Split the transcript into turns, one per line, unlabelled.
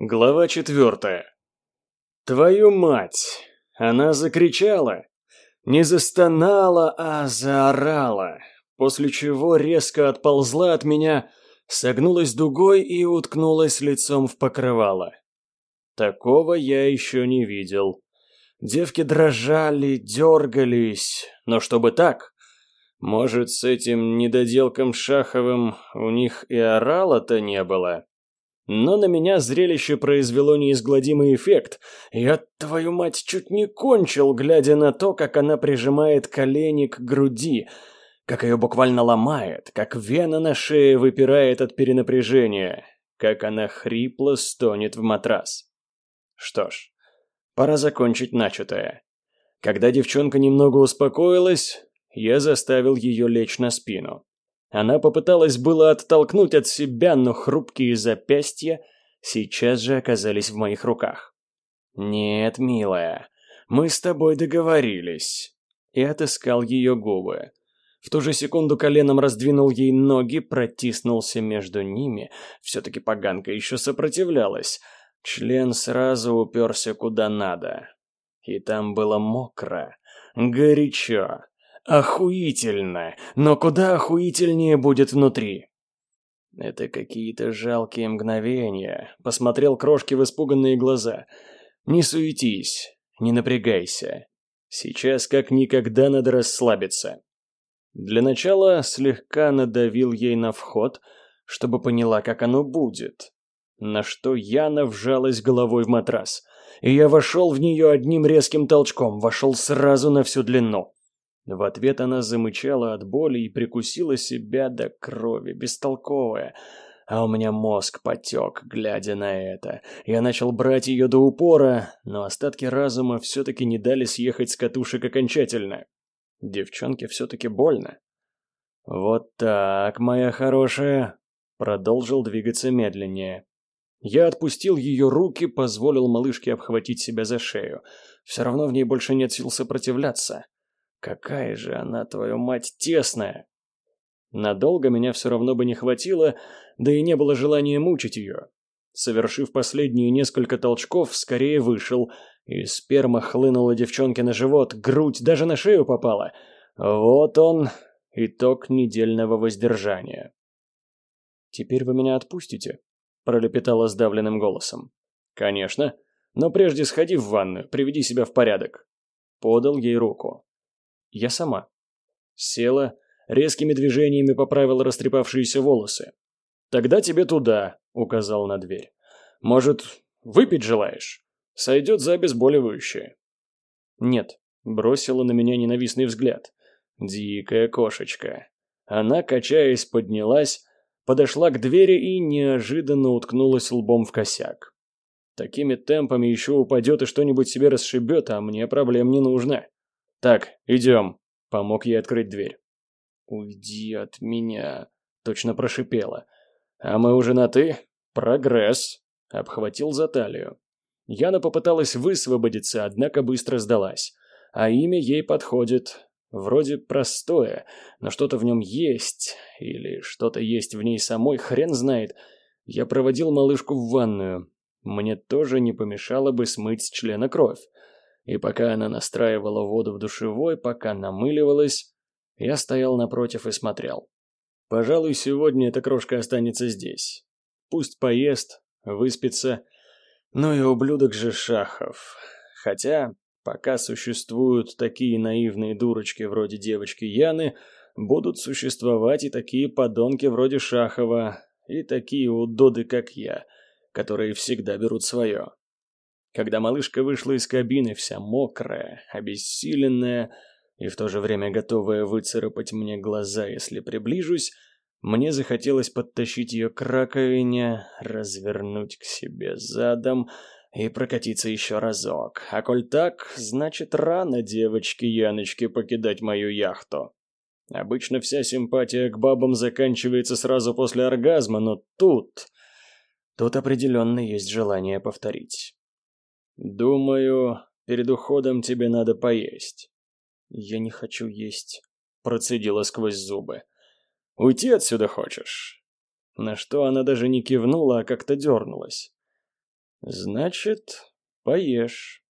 Глава четвертая. Твою мать! Она закричала. Не застонала, а заорала, после чего резко отползла от меня, согнулась дугой и уткнулась лицом в покрывало. Такого я еще не видел. Девки дрожали, дергались, но чтобы так... Может, с этим недоделком Шаховым у них и орала-то не было? Но на меня зрелище произвело неизгладимый эффект. Я, твою мать, чуть не кончил, глядя на то, как она прижимает колени к груди, как ее буквально ломает, как вена на шее выпирает от перенапряжения, как она хрипло стонет в матрас. Что ж, пора закончить начатое. Когда девчонка немного успокоилась, я заставил ее лечь на спину. Она попыталась было оттолкнуть от себя, но хрупкие запястья сейчас же оказались в моих руках. «Нет, милая, мы с тобой договорились». И отыскал ее губы. В ту же секунду коленом раздвинул ей ноги, протиснулся между ними. Все-таки поганка еще сопротивлялась. Член сразу уперся куда надо. И там было мокро, горячо. Охуительно, но куда охуительнее будет внутри. Это какие-то жалкие мгновения. Посмотрел крошки в испуганные глаза. Не суетись, не напрягайся. Сейчас как никогда надо расслабиться. Для начала слегка надавил ей на вход, чтобы поняла, как оно будет. На что Яна вжалась головой в матрас. И я вошел в нее одним резким толчком, вошел сразу на всю длину. В ответ она замычала от боли и прикусила себя до крови, бестолковая. А у меня мозг потек, глядя на это. Я начал брать ее до упора, но остатки разума все-таки не дали съехать с катушек окончательно. Девчонке все-таки больно. «Вот так, моя хорошая», — продолжил двигаться медленнее. Я отпустил ее руки, позволил малышке обхватить себя за шею. Все равно в ней больше нет сил сопротивляться. Какая же она, твою мать, тесная! Надолго меня все равно бы не хватило, да и не было желания мучить ее. Совершив последние несколько толчков, скорее вышел, и сперма хлынула девчонке на живот, грудь даже на шею попала. Вот он, итог недельного воздержания. «Теперь вы меня отпустите?» – пролепетала сдавленным голосом. «Конечно. Но прежде сходи в ванную, приведи себя в порядок». Подал ей руку. Я сама. Села, резкими движениями поправила растрепавшиеся волосы. «Тогда тебе туда», — указал на дверь. «Может, выпить желаешь? Сойдет за обезболивающее». «Нет», — бросила на меня ненавистный взгляд. «Дикая кошечка». Она, качаясь, поднялась, подошла к двери и неожиданно уткнулась лбом в косяк. Такими темпами еще упадет и что-нибудь себе расшибет, а мне проблем не нужно. «Так, идем», — помог ей открыть дверь. «Уйди от меня», — точно прошипела. «А мы уже на «ты»? Прогресс», — обхватил за талию. Яна попыталась высвободиться, однако быстро сдалась. А имя ей подходит. Вроде простое, но что-то в нем есть. Или что-то есть в ней самой, хрен знает. Я проводил малышку в ванную. Мне тоже не помешало бы смыть с члена кровь. И пока она настраивала воду в душевой, пока намыливалась, я стоял напротив и смотрел. Пожалуй, сегодня эта крошка останется здесь. Пусть поест, выспится. Ну и ублюдок же Шахов. Хотя, пока существуют такие наивные дурочки вроде девочки Яны, будут существовать и такие подонки вроде Шахова, и такие удоды, как я, которые всегда берут свое. Когда малышка вышла из кабины, вся мокрая, обессиленная и в то же время готовая выцарапать мне глаза, если приближусь, мне захотелось подтащить ее к раковине, развернуть к себе задом и прокатиться еще разок. А коль так, значит рано девочке Яночке покидать мою яхту. Обычно вся симпатия к бабам заканчивается сразу после оргазма, но тут... Тут определенно есть желание повторить. «Думаю, перед уходом тебе надо поесть». «Я не хочу есть», — процедила сквозь зубы. «Уйти отсюда хочешь?» На что она даже не кивнула, а как-то дернулась. Значит, поешь.